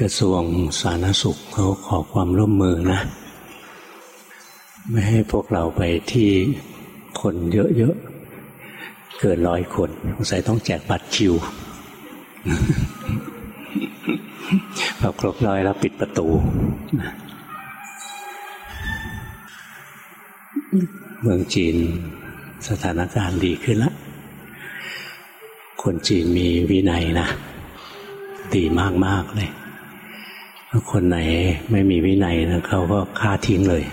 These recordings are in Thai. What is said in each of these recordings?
กระทรวงสาธารณสุขเขาขอความร่วมมือนะ ไม่ให้พวกเราไปที่คนเยอะๆ เกินร้อยคนสงสัยต้องแจกบัตรคิวพอครบร้อยแล้วปิดประตูเมืองจีนสถานการณ์ดีขึ้นแล้วคนจีนมีวินัยนะ ดีมาก ๆ เลย คนไหนไม่มีวินัยนะเขาก็ฆ่าทิ้งเลย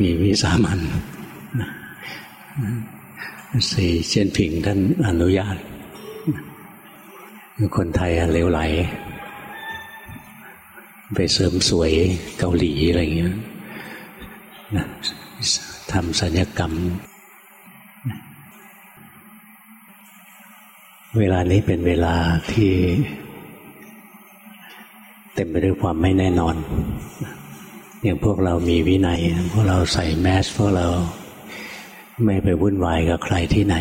มีวิสามันสี่เชียนผิงท่านอนุญาต คนไทยเลวไหล ไปเสริมสวยเกาหลีอะไรอย่างเงี้ยทำสัญญกรรม เวลานี้เป็นเวลาที่ เต็มไปด้วยความไม่แน่นอน อย่างพวกเรามีวินัย พวกเราใส่แมส พวกเราไม่ไปวุ่นวายกับใครที่ไหน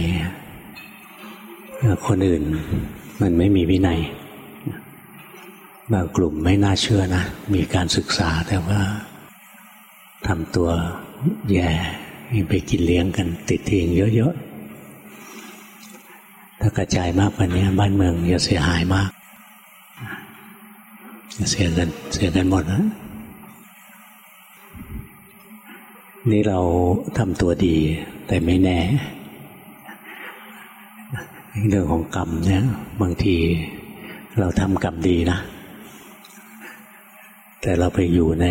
คนอื่นมันไม่มีวินัยบางกลุ่มไม่น่าเชื่อนะ มีการศึกษาแต่ว่าทำตัวแย่ไปกินเลี้ยงกัน ติดทิ้งเยอะๆถ้ากระจายมากกว่านี้บ้านเมืองจะเสียหายมาก เสียกันเสียกันหมดนะนี่เราทำตัวดีแต่ไม่แน่เรื่องของกรรมเนี่ยบางทีเราทำกรรมดีนะ แต่เราไปอยู่ใน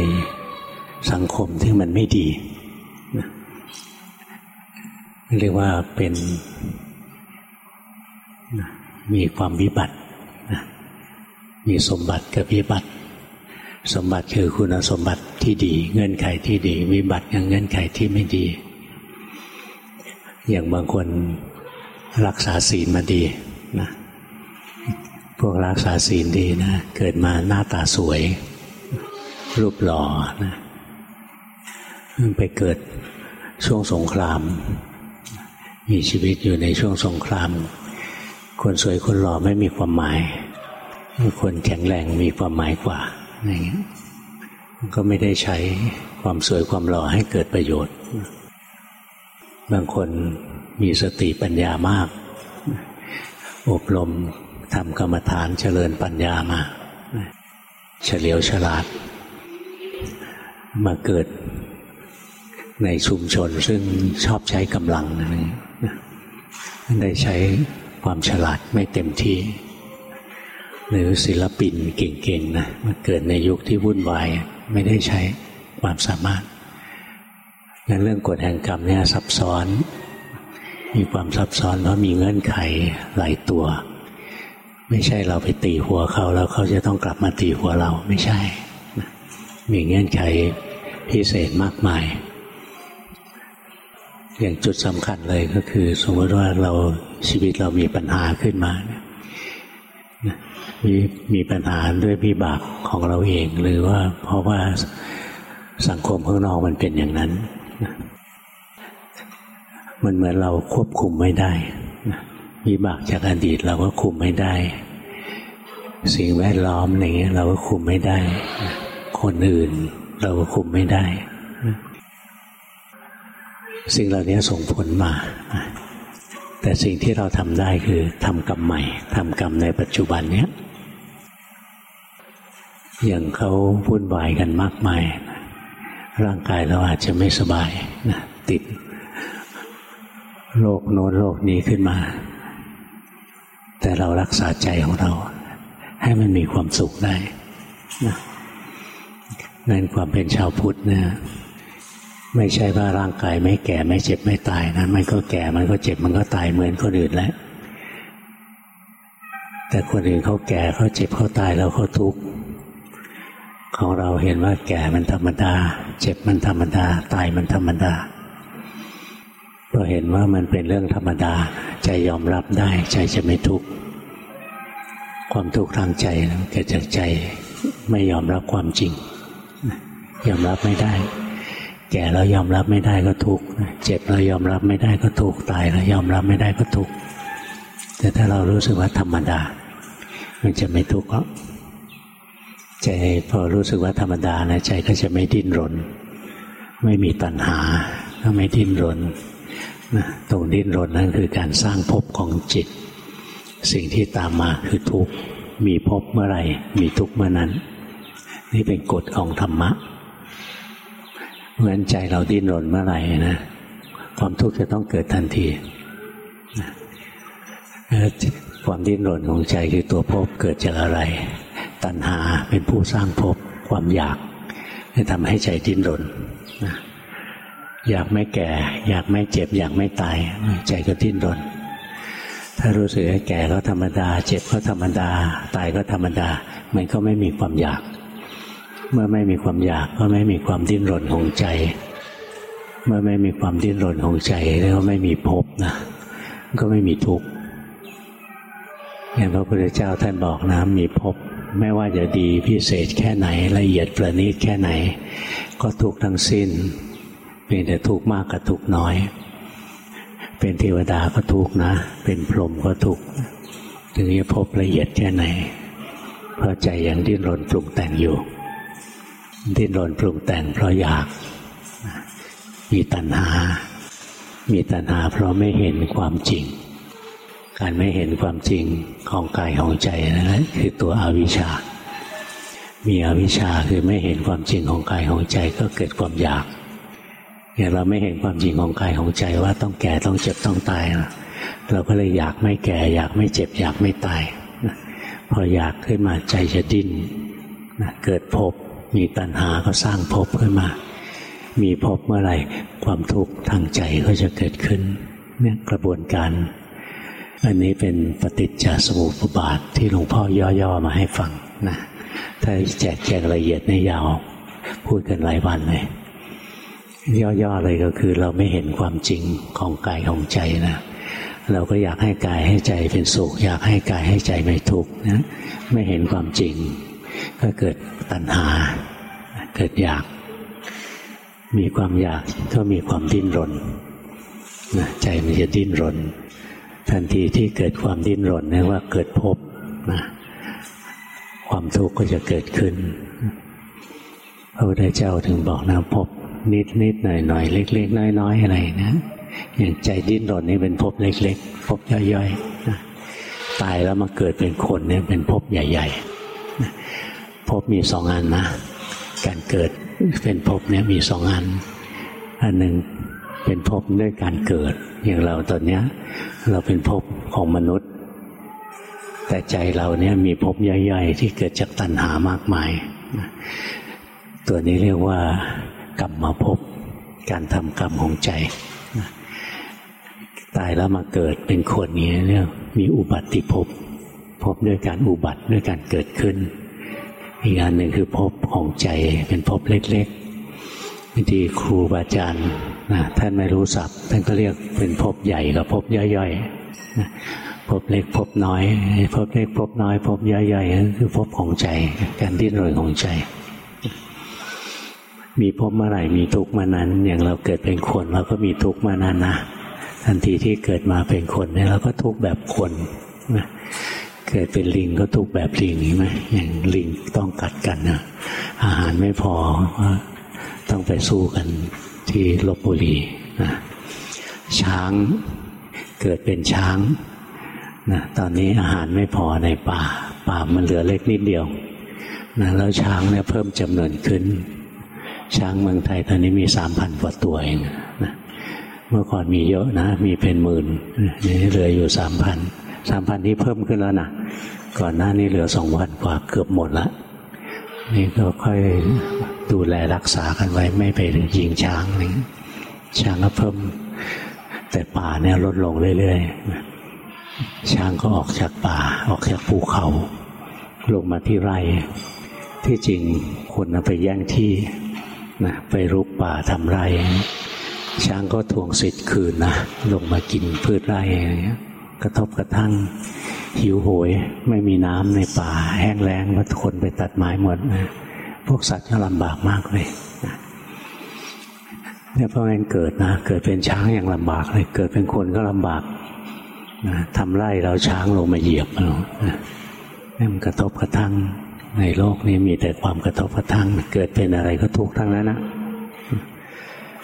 สังคมที่มันไม่ดี เรียกว่าเป็นมีความวิบัติ มีสมบัติกับวิบัติ สมบัติคือคุณสมบัติที่ดี เงื่อนไขที่ดี วิบัติอย่างเงื่อนไขที่ไม่ดี อย่างบางคนรักษาศีลมาดีนะพวกรักษาศีลดีนะเกิดมาหน้าตาสวย รูปหล่อนะไปเกิดช่วงสงคราม มีชีวิตอยู่ในช่วงสงคราม คนสวยคนหล่อไม่มีความหมาย คนแข็งแรงมีความหมายกว่าอย่างเงี้ยก็ไม่ได้ใช้ความสวยความหล่อให้เกิดประโยชน์ บางคนมีสติปัญญามาก อบรมทำกรรมฐานเจริญปัญญามา เฉลียวฉลาด มาเกิดในชุมชนซึ่งชอบใช้กำลังนะได้ใช้ความฉลาดไม่เต็มที่ หรือศิลปินเก่งๆนะมาเกิดในยุคที่วุ่นวายไม่ได้ใช้ความสามารถงั้นเรื่องกฎแห่งกรรมเนี่ยซับซ้อน มีความซับซ้อนเพราะมีเงื่อนไขหลายตัว ไม่ใช่เราไปตีหัวเขาแล้วเขาจะต้องกลับมาตีหัวเราไม่ใช่ มีเงื่อนไขพิเศษมากมาย อย่างจุดสำคัญเลยก็คือ สมมติว่าเราชีวิตเรามีปัญหาขึ้นมาเนี่ย มีมีปัญหาด้วยวิบากของเราเอง หรือว่าเพราะว่าสังคมข้างนอกมันเป็นอย่างนั้น มันเหมือนเราควบคุมไม่ได้วิบากจากอดีตเราก็คุมไม่ได้ สิ่งแวดล้อมอะไรเงี้ย เราก็คุมไม่ได้ คนอื่นเราก็คุมไม่ได้ สิ่งเหล่านี้ส่งผลมา แต่สิ่งที่เราทำได้คือทำกรรมใหม่ทำกรรมในปัจจุบันเนี้ยอย่างเขาวุ่นวายกันมากมาย ร่างกายเราอาจจะไม่สบายนะติดโรคโน้นโรคนี้ขึ้นมา แต่เรารักษาใจของเรา ให้มันมีความสุขได้นะนั่นความเป็นชาวพุทธเนี่ย ไม่ใช่ว่าร่างกายไม่แก่ไม่เจ็บไม่ตายนะมันก็แก่มันก็เจ็บมันก็ตายเหมือนคนอื่นแล้วแต่คนอื่นเขาแก่เขาเจ็บเขาตายแล้วเขาทุกข์ของเราเห็นว่าแก่มันธรรมดา เจ็บมันธรรมดา ตายมันธรรมดาเราเห็นว่ามันเป็นเรื่องธรรมดา ใจยอมรับได้ ใจจะไม่ทุกข์ความทุกข์ทางใจเกิดจากใจไม่ยอมรับความจริง ยอมรับไม่ได้ แก่แล้วยอมรับไม่ได้ก็ทุกข์เจ็บแล้วยอมรับไม่ได้ก็ทุกข์ตายแล้วยอมรับไม่ได้ก็ทุกข์แต่ถ้าเรารู้สึกว่าธรรมดา มันจะไม่ทุกข์หรอกใจพอรู้สึกว่าธรรมดานะใจก็จะไม่ดิ้นรน ไม่มีตัณหา ก็ไม่ดิ้นรนนะตรงดิ้นรนนั่นคือการสร้างภพของจิต สิ่งที่ตามมาคือทุกข์มีภพเมื่อไหร่ มีทุกข์เมื่อนั้น นี่เป็นกฎของธรรมะ เหมือนใจเราดิ้นรนเมื่อไหร่นะความทุกข์จะต้องเกิดทันทีความดิ้นรนของใจคือตัวภพเกิดจากอะไร ตัณหาเป็นผู้สร้างภพความอยากจะทำให้ใจดิ้นรนอยากไม่แก่ อยากไม่เจ็บ อยากไม่ตาย ใจก็ดิ้นรน ถ้ารู้สึกแก่ก็ธรรมดา เจ็บก็ธรรมดา ตายก็ธรรมดา มันก็ไม่มีความอยาก เมื่อไม่มีความอยากก็ไม่มีความดิ้นรนของใจ เมื่อไม่มีความดิ้นรนของใจแล้วก็ไม่มีภพนะ ก็ไม่มีทุกข์อย่างพระพุทธเจ้าท่านบอกนะมีภพไม่ว่าจะดีพิเศษแค่ไหนละเอียดประณีตแค่ไหน ก็ทุกทั้งสิ้นเพียงแต่ทุกมากกับทุกน้อย เป็นเทวดาก็ทุกนะ เป็นพรหมก็ทุกถึงจะพบละเอียดแค่ไหนเพราะใจยังดิ้นรนปรุงแต่งอยู่ ดิ้นรนปรุงแต่งเพราะอยาก มีตัณหา มีตัณหาเพราะไม่เห็นความจริง การไม่เห็นความจริงของกายของใจนะคือตัวอวิชชา มีอวิชชาคือไม่เห็นความจริงของกายของใจก็เกิดความอยากอย่างเราไม่เห็นความจริงของกายของใจว่าต้องแก่ต้องเจ็บต้องตายเราก็เลยอยากไม่แก่ อยากไม่เจ็บ อยากไม่ตายพออยากขึ้นมาใจจะดิ้นเกิดภพ มีตัณหาก็สร้างภพขึ้นมา มีภพเมื่อไหร่ความทุกข์ทางใจก็จะเกิดขึ้นเนี่ยกระบวนการ อันนี้เป็นปฏิจจสมุปบาทที่หลวงพ่อย่อๆมาให้ฟังนะถ้าแจกแจงละเอียดในยาว พูดกันหลายวันเลยย่อๆเลยก็คือเราไม่เห็นความจริงของกายของใจนะเราก็อยากให้กายให้ใจเป็นสุข อยากให้กายให้ใจไม่ทุกข์นะไม่เห็นความจริง ก็เกิดตัณหา เกิดอยาก มีความอยากก็มีความดิ้นรนใจมันจะดิ้นรน ทันทีที่เกิดความดิ้นรนนี่ว่าเกิดภพนะความทุกข์ก็จะเกิดขึ้นพระพุทธเจ้าถึงบอกนะภพนิดนิดหน่อยหน่อยเล็ก ๆ น้อยๆอะไรนะอย่างใจดิ้นรนนี่เป็นภพเล็ก ๆภพย่อยๆนะตายแล้วมาเกิดเป็นคนเนี่ยเป็นภพใหญ่ ๆ ภพมีสองอันนะ การเกิดเป็นภพเนี่ยมีสองอัน อันหนึ่งเป็นภพด้วยการเกิด อย่างเราตอนเนี้ย เราเป็นภพของมนุษย์ แต่ใจเราเนี่ยมีภพย่อยๆ ที่เกิดจากตัณหามากมาย ตัวนี้เรียกว่ากรรมมาพบการทำกรรมของใจตายแล้วมาเกิดเป็นคนนี้เรียกมีอุบัติภพ พบด้วยการอุบัติด้วยการเกิดขึ้น อีกอันหนึ่งคือภพของใจเป็นภพเล็กๆบางทีครูบาอาจารย์นะท่านไม่รู้ศัพท์ท่านก็เรียกเป็นภพใหญ่กับภพย่อยๆนะภพเล็กภพน้อยภพเล็กภพน้อยภพย่อยๆคือภพของใจการดิ้นรนของใจ มีพบเมื่อไหร่มีทุกข์มานั้น อย่างเราเกิดเป็นคนเราก็มีทุกข์มานั้นนะทันทีที่เกิดมาเป็นคนเนี่ยเราก็ทุกข์แบบคนนะ เกิดเป็นลิงก็ทุกแบบลิงใช่ไหมอย่างลิงต้องกัดกันนะอาหารไม่พอต้องไปสู้กันที่ลบบุรีนะช้างเกิดเป็นช้างนะตอนนี้อาหารไม่พอในป่า ป่ามันเหลือเล็กนิดเดียวนะแล้วช้างเนี่ยเพิ่มจำนวนขึ้น ช้างเมืองไทยตอนนี้มีสามพันกว่าตัวเองนะเมื่อก่อนมีเยอะนะ มีเป็นหมื่นนี่เหลืออยู่สามพัน สามพันที่เพิ่มขึ้นแล้วนะก่อนหน้านี้เหลือสองพันกว่าเกือบหมดละนี่ก็ค่อยดูแลรักษากันไว้ไม่ไปยิงช้างนี่ช้างก็เพิ่ม แต่ป่าเนี่ยลดลงเรื่อยๆช้างก็ออกจากป่า ออกจากภูเขา ลงมาที่ไร่ที่จริงคนไปแย่งที่นะไปรุกป่าทำไร่ช้างก็ทวงสิทธิ์คืนนะลงมากินพืชไร่อะไรเงี้ย กระทบกระทั่งหิวโหย ไม่มีน้ำในป่า แห้งแล้งมาคนไปตัดไม้หมดนะพวกสัตว์ก็ลำบากมากเลยเนี่ยเพอมันเกิดนะ เกิดเป็นช้างอย่างลำบากเลย เกิดเป็นคนก็ลำบากนะทำไร่เราช้างลงมาเหยียบเรานะนี่ยมันกระทบกระทั่งในโลกนี้มีแต่ความกระทบกระทั่ง เกิดเป็นอะไรก็ทุกข์ทั้งนั้นนะ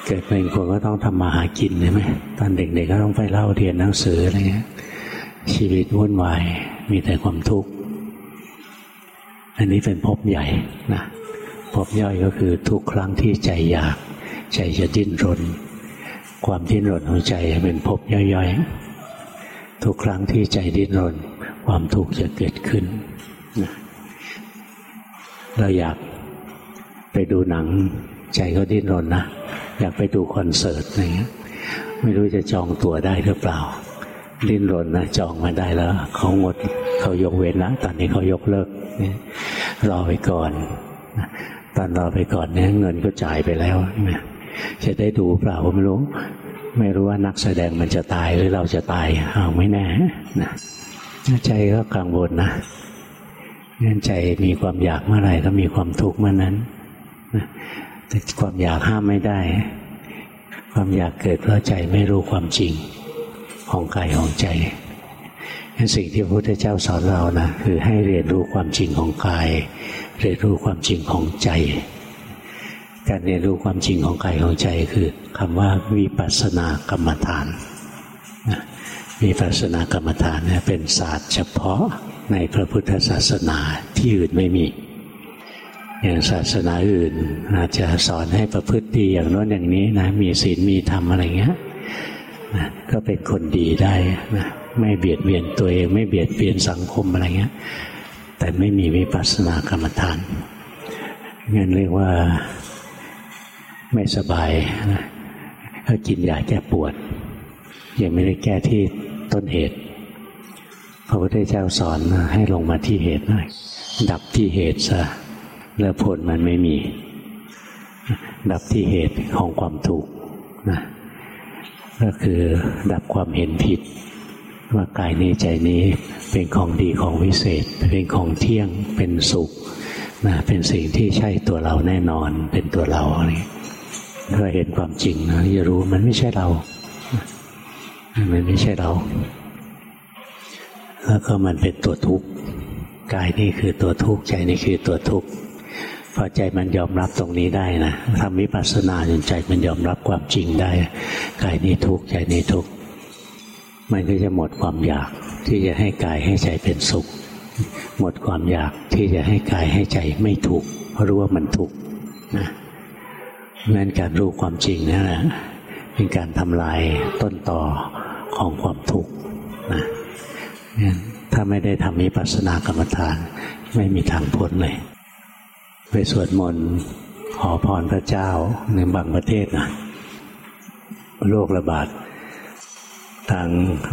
เกิดเป็นคนก็ต้องทำมาหากินใช่ไหมตอนเด็กๆก็ต้องไปเล่าเรียนหนังสืออะไรเงี้ย ชีวิตวุ่นวาย มีแต่ความทุกข์ อันนี้เป็นภพใหญ่นะภพย่อยก็คือทุกครั้งที่ใจอยาก ใจจะดิ้นรน ความดิ้นรนของใจเป็นภพย่อยๆ ทุกครั้งที่ใจดิ้นรน ความทุกข์จะเกิดขึ้นนะเราอยากไปดูหนัง ใจก็ดิ้นรนนะอยากไปดูคอนเสิร์ตอะไรเงี้ยไม่รู้จะจองตั๋วได้หรือเปล่า ดิ้นรนนะจองมาได้แล้วเขางดเขายกเว้นนะตอนนี้เขายกเลิกรอไปก่อนตอนรอไปก่อนเนี่ยเงินก็จ่ายไปแล้วจะได้ดูเปล่าไม่รู้ ไม่รู้ว่านักแสดงมันจะตายหรือเราจะตายเอาไม่แน่นะใจก็กังวลนะเงั้นใจมีความอยากเมื่อไหร่ก็มีความทุกข์เมื่อนั้นแต่ความอยากห้ามไม่ได้ ความอยากเกิดเพราะใจไม่รู้ความจริง ของกายของใจสิ่งที่พระพุทธเจ้าสอนเรานะคือให้เรียนรู้ความจริงของกาย เรียนรู้ความจริงของใจ การเรียนรู้ความจริงของกายของใจคือคำว่าวิปัสสนากรรมฐานวิปัสสนากรรมฐานเนี่ยเป็นศาสตร์เฉพาะในพระพุทธศาสนาที่อื่นไม่มี อย่างศาสนาอื่นอาจจะสอนให้ประพฤติดีอย่างโน้นอย่างนี้นะมีศีลมีธรรมอะไรเงี้ย นะก็เป็นคนดีได้นะไม่เบียดเบียนตัวเอง ไม่เบียดเบียนสังคมอะไรเงี้ย แต่ไม่มีวิปัสสนากรรมฐานเงินเรียกว่าไม่สบายนะก็กินยาแก้ปวด ยังไม่ได้แก้ที่ต้นเหตุพระพุทธเจ้าสอนให้ลงมาที่เหตุหน่อยดับที่เหตุซะแล้วผลมันไม่มี ดับที่เหตุของความถูกนะ ก็คือดับความเห็นผิด ว่ากายนี้ใจนี้เป็นของดีของวิเศษ เป็นของเที่ยงเป็นสุขนะเป็นสิ่งที่ใช่ตัวเราแน่นอนเป็นตัวเราอะไรถ้าเห็นความจริงนะจะรู้มันไม่ใช่เรามันไม่ใช่เรา แล้วก็มันเป็นตัวทุกข์กายนี่คือตัวทุกข์ใจนี่คือตัวทุกข์ พอใจมันยอมรับตรงนี้ได้นะทำวิปัสสนาจนใจมันยอมรับความจริงได้กายนี้ทุกข์ใจนี้ทุกข์มันก็จะหมดความอยากที่จะให้กายให้ใจเป็นสุข หมดความอยากที่จะให้กายให้ใจไม่ทุกข์เพราะรู้ว่ามันทุกข์นะนั่นการรู้ความจริงนั่นแหละเป็นการทำลายต้นต่อของความทุกข์นะถ้าไม่ได้ทำมิปัสสนากรรมฐาน ไม่มีทางพ้นเลย ไปสวดมนต์ขอพรพระเจ้าในบางประเทศนะโรคระบาด ทาง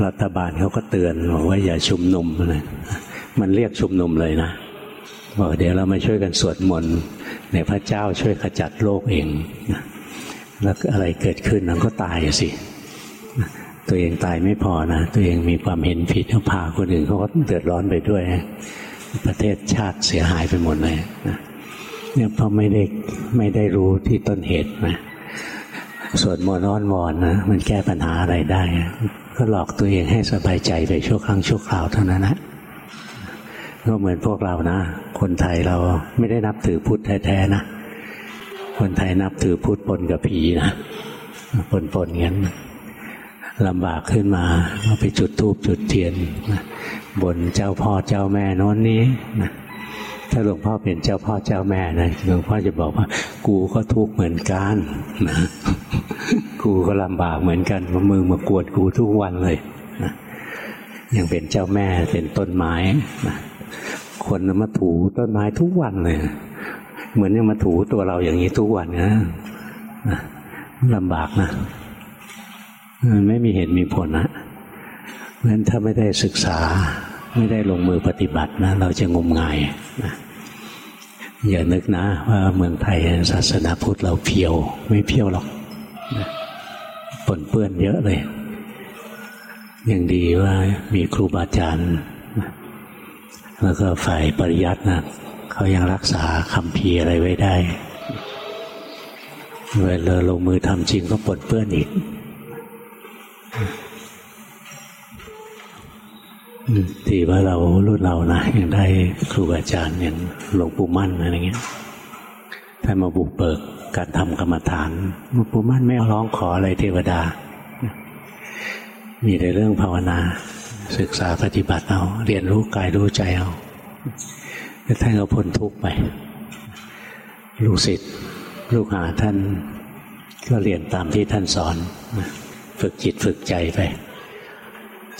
รัฐบาลเขาก็เตือนบอกว่าอย่าชุมนุมนะมันเรียกชุมนุมเลยนะบอกเดี๋ยวเรามาช่วยกันสวดมนต์ในพระเจ้าช่วยขจัดโรคเองแล้วอะไรเกิดขึ้นมันก็ตายสิ ตัวเองตายไม่พอนะตัวเองมีความเห็นผิดเขาพาคนอื่นเขาก็เดือดร้อนไปด้วย ประเทศชาติเสียหายไปหมดเลยนะ เนี่ยเพราะไม่ได้ไม่ได้รู้ที่ต้นเหตุนะส่วนมนอ้อนวอนนะมันแก้ปัญหาอะไรได้ ก็หลอกตัวเองให้สบายใจไปชั่วครั้งชั่วคราวเท่านั้นนะก็เหมือนพวกเรานะ คนไทยเราไม่ได้นับถือพุทธแท้ๆนะ คนไทยนับถือพุทธปนกับผีนะปนๆงั้นลำบากขึ้นมาก็ไปจุดธูปจุดเทียนบนเจ้าพ่อเจ้าแม่น้นนี้นะ ถ้าหลวงพ่อเป็นเจ้าพ่อเจ้าแม่นะหลวงพ่อจะบอกว่า กูก็ทุกข์เหมือนกันนะกูก็ลำบากเหมือนกันมามือมากวดกูทุกวันเลยนะยังเป็นเจ้าแม่เป็นต้นไม้นะคนมาถูต้นไม้ทุกวันเลย เหมือนยังมาถูตัวเราอย่างนี้ทุกวันนะลำบากนะมันไม่มีเหตุมีผลนะเพราะฉะนั้นถ้าไม่ได้ศึกษา ไม่ได้ลงมือปฏิบัตินะเราจะงมงายนะอย่านึกนะว่าเมืองไทยศาสนาพุทธเราเพียว ไม่เพียวหรอกนะปนเปื้อนเยอะเลยยังดีว่ามีครูบาอาจารย์แล้วก็ฝ่ายปริยัตินะเขายังรักษาคำพีอะไรไว้ได้เวลาลงมือทำจริงก็ปนเปื้อนอีก ทีว่าเรารุ่นเรานะยังได้ครูอาจารย์อย่างหลวงปู่มั่นอะไรเงี้ยท่านมาบุกเบิกการทำกรรมฐานหลวงปู่มั่นไม่ร้องขออะไรเทวดา มีแต่เรื่องภาวนา ศึกษาปฏิบัติเอา เรียนรู้กายรู้ใจเอาแล้วท่านก็พ้นทุกข์ไป ลูกศิษย์ลูกหาท่านก็เรียนตามที่ท่านสอน ฝึกจิตฝึกใจไป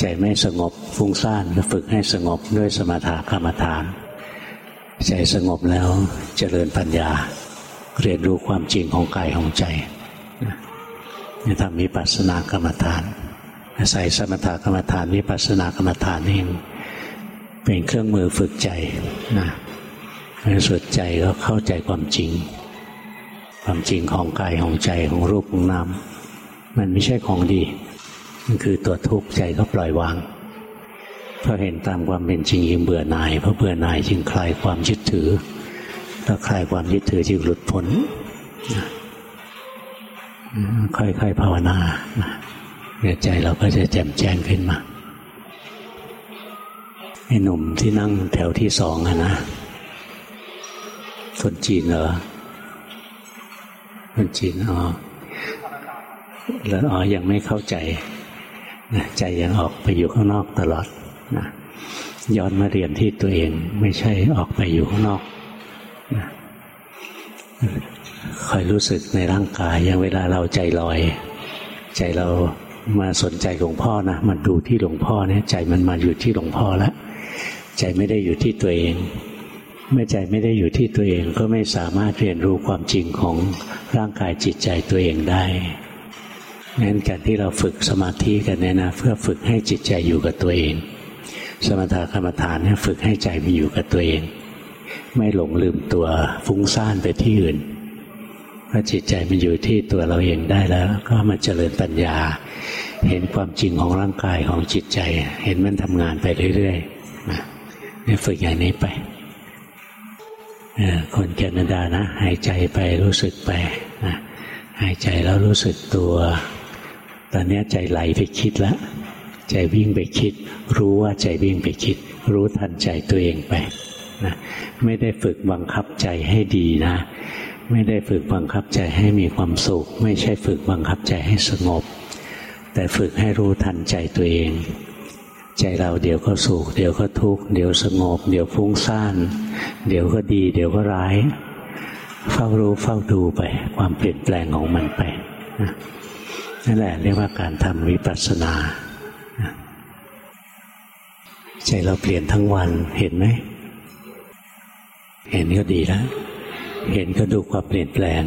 ใจไม่สงบฟุ้งซ่านก็ฝึกให้สงบด้วยสมถะกรรมฐาน ใจสงบแล้วเจริญปัญญา เรียนรู้ความจริงของกายของใจนี่ทำมีปัสนากรรมฐาน อาศัยสมถะกรรมฐานวิปัสสนากรรมฐานเองเป็นเครื่องมือฝึกใจนะในสุดใจก็เข้าใจความจริง ความจริงของกายของใจของรูปของนามมันไม่ใช่ของดี คือตัวทุกข์ใจก็ปล่อยวางเพราะเห็นตามความเป็นจริงยิ่งเบื่อหน่ายเพราะเบื่อหน่ายจึงคลายความยึดถือถ้าคลายความยึดถือจึงหลุดพ้นค่อยๆภาวนาเนี่ยใจเราก็จะแจ่มแจ้งขึ้นมาไอ้หนุ่มที่นั่งแถวที่สองอะนะคนจีนเหรอคนจีนอ๋อแล้วอ๋อยังไม่เข้าใจ ใจยังออกไปอยู่ข้างนอกตลอดนะย้อนมาเรียนที่ตัวเองไม่ใช่ออกไปอยู่ข้างนอกนะคอยรู้สึกในร่างกายอย่างเวลาเราใจลอย ใจเรามาสนใจหลวงพ่อนะมันดูที่หลวงพ่อเนี่ยใจมันมาอยู่ที่หลวงพ่อแล้วใจไม่ได้อยู่ที่ตัวเอง เมื่อใจไม่ได้อยู่ที่ตัวเองก็ไม่สามารถเรียนรู้ความจริงของร่างกายจิตใจตัวเองได้ งั้นการที่เราฝึกสมาธิกันเนี่ยนะเพื่อฝึกให้จิตใจอยู่กับตัวเอง สมถะกรรมฐานเนี่ยฝึกให้ใจไปอยู่กับตัวเอง ไม่หลงลืมตัวฟุ้งซ่านไปที่อื่นพอจิตใจมันอยู่ที่ตัวเราเองได้แล้ว ก็มาเจริญปัญญา เห็นความจริงของร่างกายของจิตใจ เห็นมันทำงานไปเรื่อยๆนะนี่ฝึกอย่างนี้ไปคนแคนาดานะ หายใจไปรู้สึกไปนะหายใจแล้วรู้สึกตัว ตอนนี้ใจไหลไปคิดแล้วใจวิ่งไปคิด รู้ว่าใจวิ่งไปคิด รู้ทันใจตัวเองไปนะไม่ได้ฝึกบังคับใจให้ดีนะ ไม่ได้ฝึกบังคับใจให้มีความสุข ไม่ใช่ฝึกบังคับใจให้สงบ แต่ฝึกให้รู้ทันใจตัวเอง ใจเราเดี๋ยวก็สุขเดี๋ยวก็ทุกข์เดี๋ยวสงบ เดี๋ยวฟุ้งซ่าน เดี๋ยวก็ดี เดี๋ยวก็ร้าย เฝ้ารู้เฝ้าดูไป ความเปลี่ยนแปลงของมันไปนะ นั่นแหละเรียกว่าการทำวิปัสสนาใจเราเปลี่ยนทั้งวันเห็นไหม เห็นก็ดีแล้ว เห็นก็ดูความเปลี่ยนแปลง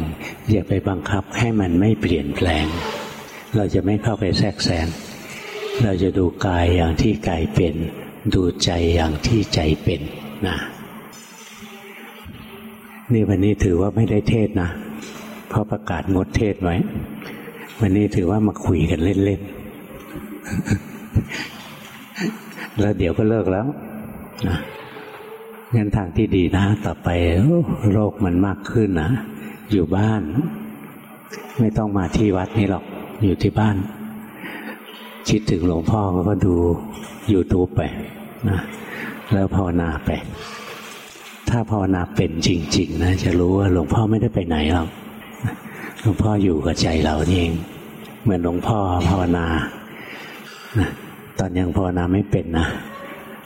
อย่าไปบังคับให้มันไม่เปลี่ยนแปลง เราจะไม่เข้าไปแทรกแซงเราจะดูกายอย่างที่กายเป็น ดูใจอย่างที่ใจเป็นนะนี่วันนี้ถือว่าไม่ได้เทศนะ เพราะประกาศงดเทศไว้ วันนี้ถือว่ามาคุยกันเล่นๆ แล้วเดี๋ยวก็เลิกแล้วนะงั้นทางที่ดีนะ ต่อไปโรคมันมากขึ้นนะ อยู่บ้าน ไม่ต้องมาที่วัดนี่หรอก อยู่ที่บ้าน คิดถึงหลวงพ่อก็ดู YouTube ไปนะแล้วภาวนาไป ถ้าภาวนาเป็นจริง ๆ นะ จะรู้ว่าหลวงพ่อไม่ได้ไปไหนหรอก ลวงพ่ออยู่กับใจเราเองเหมือนหลวงพ่อภาวนานะตอนยังภาวนาไม่เป็นนะ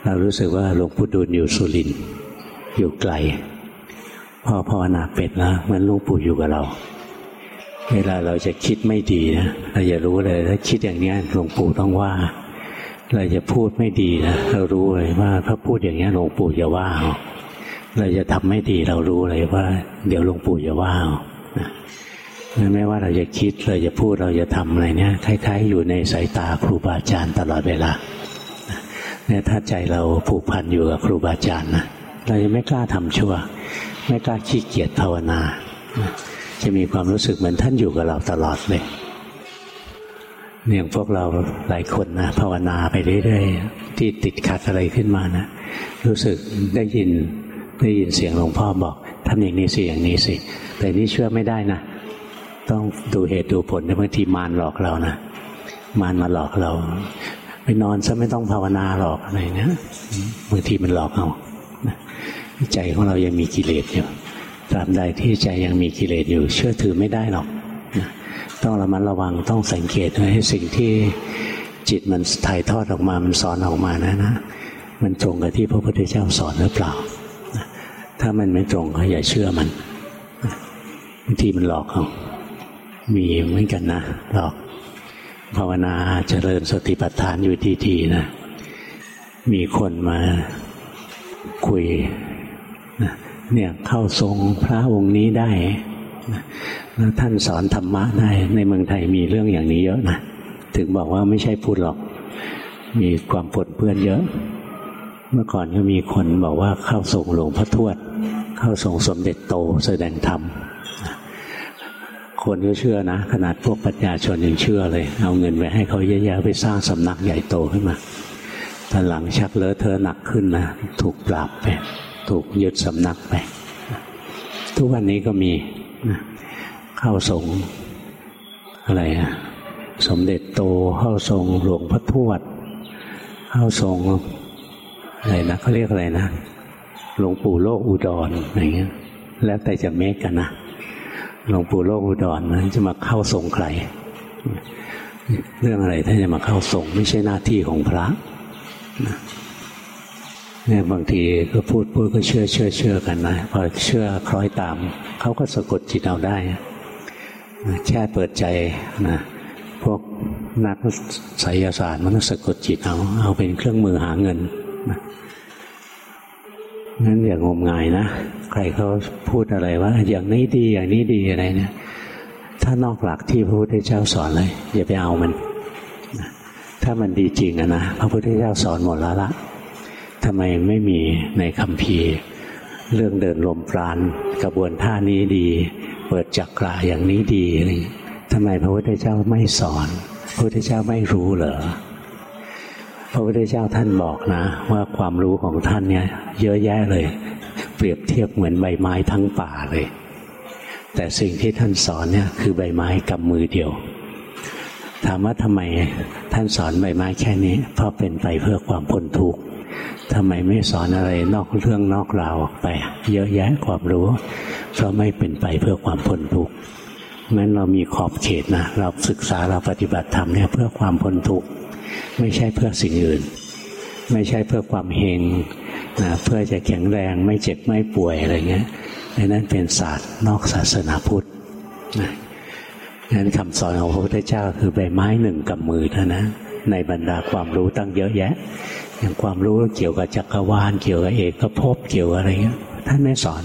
เรารู้สึกว่าหลวงปู่ดูลอยู่สุรินอยู่ไกล พอภาวนาเป็นแล้วเหมือนหลวงปู่อยู่กับเรา เวลาเราจะคิดไม่ดีนะเราจะรู้เลย ถ้าคิดอย่างนี้หลวงปู่ต้องว่า เราจะพูดไม่ดีนะเรารู้เลยว่าถ้าพูดอย่างนี้หลวงปู่จะว่าเราจะทำไม่ดีเรารู้เลยว่า เดี๋ยวหลวงปู่จะว่า ไม่ว่าเราจะคิดเราจะพูดเราจะทำอะไรเนี่ยคล้าย ๆ อยู่ในสายตาครูบาอาจารย์ตลอดเวลาเนี่ยถ้าใจเราผูกพันอยู่กับครูบาอาจารย์นะเราจะไม่กล้าทำชั่ว ไม่กล้าขี้เกียจภาวนา จะมีความรู้สึกเหมือนท่านอยู่กับเราตลอดเลยอย่างพวกเราหลายคนนะภาวนาไปเรื่อยๆที่ติดขัดอะไรขึ้นมานะรู้สึกได้ยินได้ยินเสียงหลวงพ่อบอกทำอย่างนี้สิอย่างนี้สิ แต่นี่เชื่อไม่ได้นะ ต้องดูเหตุดูผลบางทีมารหลอกเรานะมารมาหลอกเรา ไปนอนซะไม่ต้องภาวนาหรอกอะไรเนี้ยบางทีมันหลอกเอาใจของเรายังมีกิเลสอยู่ตราบใดที่ใจยังมีกิเลสอยู่ เชื่อถือไม่ได้หรอกต้องระมัดระวังต้องสังเกตให้สิ่งที่จิตมันถ่ายทอดออกมามันสอนออกมานะนะมันตรงกับที่พระพุทธเจ้าสอนหรือเปล่า ถ้ามันไม่ตรงก็อย่าเชื่อมันบางทีมันหลอกเขา มีเหมือนกันนะหลอกภาวนาเจริญสติปัฏฐานอยู่ทีๆนะ มีคนมาคุยเนี่ยเข้าทรงพระองค์นี้ได้แล้วท่านสอนธรรมะได้ในเมืองไทยมีเรื่องอย่างนี้เยอะนะถึงบอกว่าไม่ใช่พูดหรอก มีความปนเปื้อนเยอะ เมื่อก่อนก็มีคนบอกว่าเข้าส่งหลวงพ่อทวด เข้าส่งสมเด็จโตแสดงธรรม คนก็เชื่อนะ ขนาดพวกปัญญาชนยังเชื่อเลย เอาเงินไปให้เขาเยอะๆไปสร้างสำนักใหญ่โตขึ้นมาตอนหลังชักเลอะเทอะหนักขึ้นนะถูกปราบไปถูกยึดสำนักไป ทุกวันนี้ก็มีเข้าสงอะไรอะสมเด็จโตเข้าทรงหลวงพ่อทวดเข้าทรงอะไรนะเขาเรียกอะไรนะหลวงปู่โลกอุดรอะไรเงี้ย แล้วแต่จะเมกกันนะ หลวงปู่โลกอุดรนั้นจะมาเข้าทรงใคร เรื่องอะไรถ้านจะมาเข้าทรงไม่ใช่หน้าที่ของพระเนี่ยบางทีก็พูดพูดก็เชื่อเชื่อเชื่อกันนะพอเชื่อคล้อยตามเขาก็สะกดจิตเอาได้แค่เปิดใจนะพวกนักไสยศาสตร์มันสะกดจิตเอาเอาเป็นเครื่องมือหาเงิน นั้นอย่างงมงายนะ ใครเขาพูดอะไรว่า อย่างนี้ดีอย่างนี้ดีอะไรเนี่ย ถ้านอกหลักที่พระพุทธเจ้าสอนเลย อย่าไปเอามัน ถ้ามันดีจริงอะนะพระพุทธเจ้าสอนหมดแล้วละทำไมไม่มีในคำพีเรื่องเดินลมปราณกระบวนท่านี้ดี เปิดจักระอย่างนี้ดีอะไรทำไมพระพุทธเจ้าไม่สอน พระพุทธเจ้าไม่รู้เหรอ พระพุทธเจ้าท่านบอกนะ ว่าความรู้ของท่านเนี่ย เยอะแยะเลย เปรียบเทียบเหมือนใบไม้ทั้งป่าเลย แต่สิ่งที่ท่านสอนเนี่ยคือใบไม้กำมือเดียว ถามว่าทำไมท่านสอนใบไม้แค่นี้ เพราะเป็นไปเพื่อความพ้นทุกข์ทำไมไม่สอนอะไรนอกเรื่องนอกราวออกไป เยอะแยะความรู้ เพราะไม่เป็นไปเพื่อความพ้นทุกข์งั้นเรามีขอบเขตนะเราศึกษาเราปฏิบัติธรรมเนี่ยเพื่อความพ้นทุกข์ ไม่ใช่เพื่อสิ่งอื่น ไม่ใช่เพื่อความเฮงนะเพื่อจะแข็งแรงไม่เจ็บไม่ป่วยอะไรเงี้ยนั้นเป็นศาสตร์นอกศาสนาพุทธนะนั้นคำสอนของพระพุทธเจ้าคือใบไม้หนึ่งกับมือเท่านะในบรรดาความรู้ตั้งเยอะแยะ อย่างความรู้เกี่ยวกับจักรวาลเกี่ยวกับเอกภพเกี่ยวกับอะไรเงี้ยท่านไม่สอน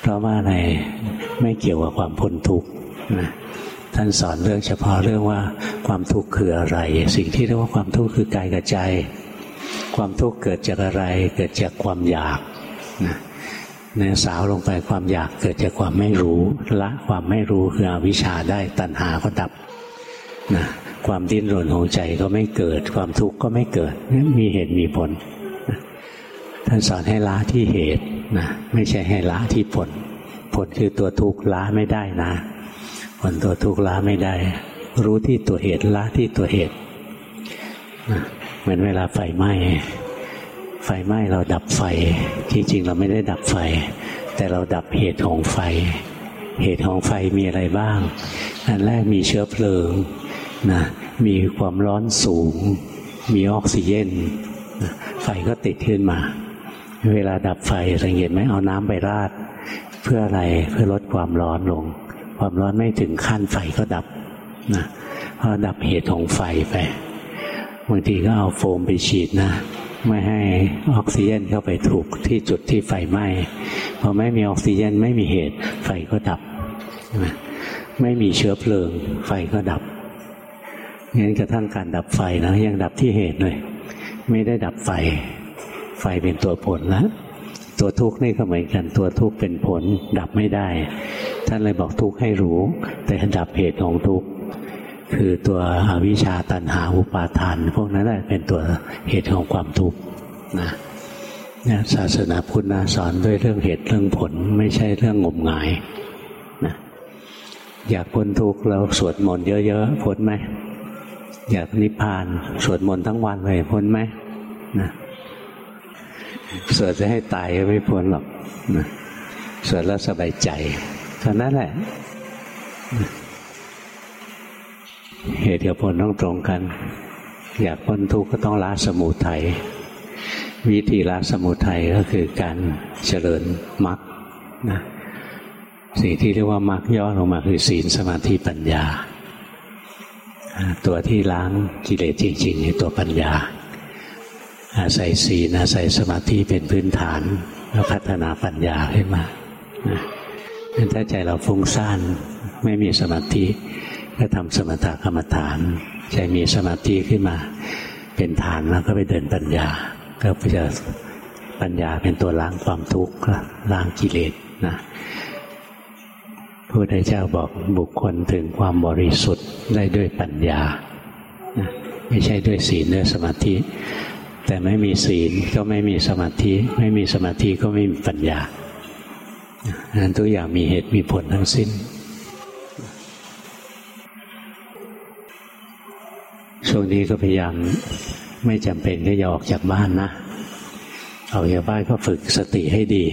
เพราะว่าอะไรไม่เกี่ยวกับความพ้นทุกข์นะ ท่านสอนเรื่องเฉพาะเรื่องว่าความทุกข์คืออะไร สิ่งที่เรียกว่าความทุกข์คือกายกับใจ ความทุกข์เกิดจากอะไร เกิดจากความอยากนะเนื้อสาวลงไปความอยากเกิดจากความไม่รู้ ละความไม่รู้คืออวิชชาได้ตัณหาก็ดับนะความดิ้นรนของใจก็ไม่เกิด ความทุกข์ก็ไม่เกิดมีเหตุมีผลท่านสอนให้ละที่เหตุนะไม่ใช่ให้ละที่ผล ผลคือตัวทุกข์ละไม่ได้นะ ผลตัวทุกข์ละไม่ได้ รู้ที่ตัวเหตุละที่ตัวเหตุเหมือนเวลาไฟไหม้ไฟไหม้เราดับไฟที่จริงเราไม่ได้ดับไฟ แต่เราดับเหตุของไฟ เหตุของไฟมีอะไรบ้าง อันแรกมีเชื้อเพลิงนะมีความร้อนสูง มีออกซิเจนนะไฟก็ติดขึ้นมา เวลาดับไฟสังเกตไหมเอาน้ำไปราด เพื่ออะไรเพื่อลดความร้อนลง ความร้อนไม่ถึงขั้นไฟก็ดับนะพอดับเหตุของไฟไปบางทีก็เอาโฟมไปฉีดนะไม่ให้ออกซิเจนเข้าไปถูกที่จุดที่ไฟไหม้พอไม่มีออกซิเจนไม่มีเหตุ ไฟก็ดับไม่มีเชื้อเพลิง ไฟก็ดับงั้นกระทั่งการดับไฟนะยังดับที่เหตุเลยไม่ได้ดับไฟ ไฟเป็นตัวผลแล้วตัวทุกข์นี่ก็เหมือนกันตัวทุกข์เป็นผล ดับไม่ได้ ท่านเลยบอกทุกข์ให้รู้ แต่ดับเหตุของทุกข์คือตัวอวิชชาตันหาอุปาทาน พวกนั้นแหละเป็นตัวเหตุของความทุกข์นะนศาสนาพุทธนะสอนด้วยเรื่องเหตุเรื่องผลไม่ใช่เรื่องงมงายนะอยากพ้นทุกข์เราสวดมนต์เยอะๆพ้นไหมอยากนิพพานสวดมนต์ทั้งวันเลยพ้นไหมนะสวดจะให้ตายก็ไม่พ้นหรอกนะสวดแล้วสบายใจ ท่านั้นแหละ เหตุกับผลต้องตรงกัน อยากพ้นทุกข์ก็ต้องละสมุทัยวิธีละสมุทัยก็คือการเจริญมรรคนะสิ่งที่เรียกว่ามรรคย่อลงมาคือศีลสมาธิปัญญา ตัวที่ล้างกิเลสจริงๆในตัวปัญญา อาศัยศีลอาศัยสมาธิเป็นพื้นฐาน แล้วพัฒนาปัญญาขึ้นมา ถ้าใจเราฟุ้งซ่านไม่มีสมาธิก็ทำสมถกรรมฐาน ใจมีสมาธิขึ้นมา เป็นฐานแล้วก็ไปเดินปัญญา ก็จะปัญญาเป็นตัวล้างความทุกข์ล้างกิเลสนะพระพุทธเจ้าบอกบุคคลถึงความบริสุทธิ์ได้ด้วยปัญญา ไม่ใช่ด้วยศีลด้วยสมาธิ แต่ไม่มีศีลก็ไม่มีสมาธิ ไม่มีสมาธิก็ไม่มีปัญญา นั้นทุกอย่างมีเหตุมีผลทั้งสิ้น ช่วงนี้ก็พยายามไม่จำเป็นก็อย่าออกจากบ้านนะ ออกจากบ้านก็ฝึกสติให้ดี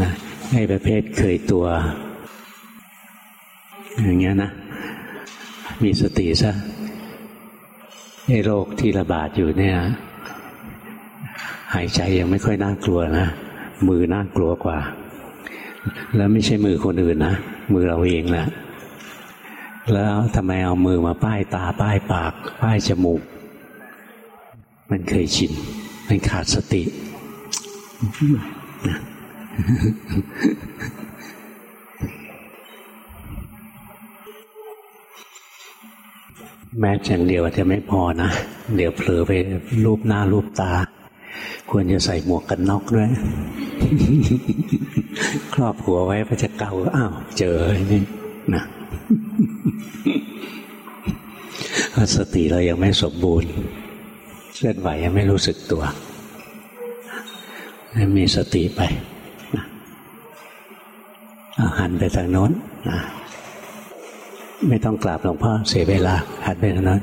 นะให้ประเภทเคยตัว อย่างเงี้ยนะ มีสติซะไอ้โรคที่ระบาดอยู่เนี่ยหายใจยังไม่ค่อยน่ากลัวนะ มือน่ากลัวกว่า แล้วไม่ใช่มือคนอื่นนะมือเราเองแหละแล้วทำไมเอามือมาป้ายตาป้ายปาก ป้ายจมูก มันเคยชินมันขาดสติแม้อย่างเดียวจะไม่พอนะ เดี๋ยวเผลอไปรูปหน้ารูปตา ควรจะใส่หมวกกันน็อกด้วย ครอบหัวไว้พระจะเก่าอ้าวเจอนี่นะสติเรายังไม่สมบูรณ์เคลื่อนไหวยังไม่รู้สึกตัวมีสติไปนะหันไปทางโน้นนะไม่ต้องกราบหลวงพ่อเสียเวลาหันไปทางโน้น